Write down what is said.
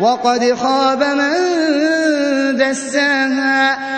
وَقَدْ خَابَ مَن دَسَّاهَا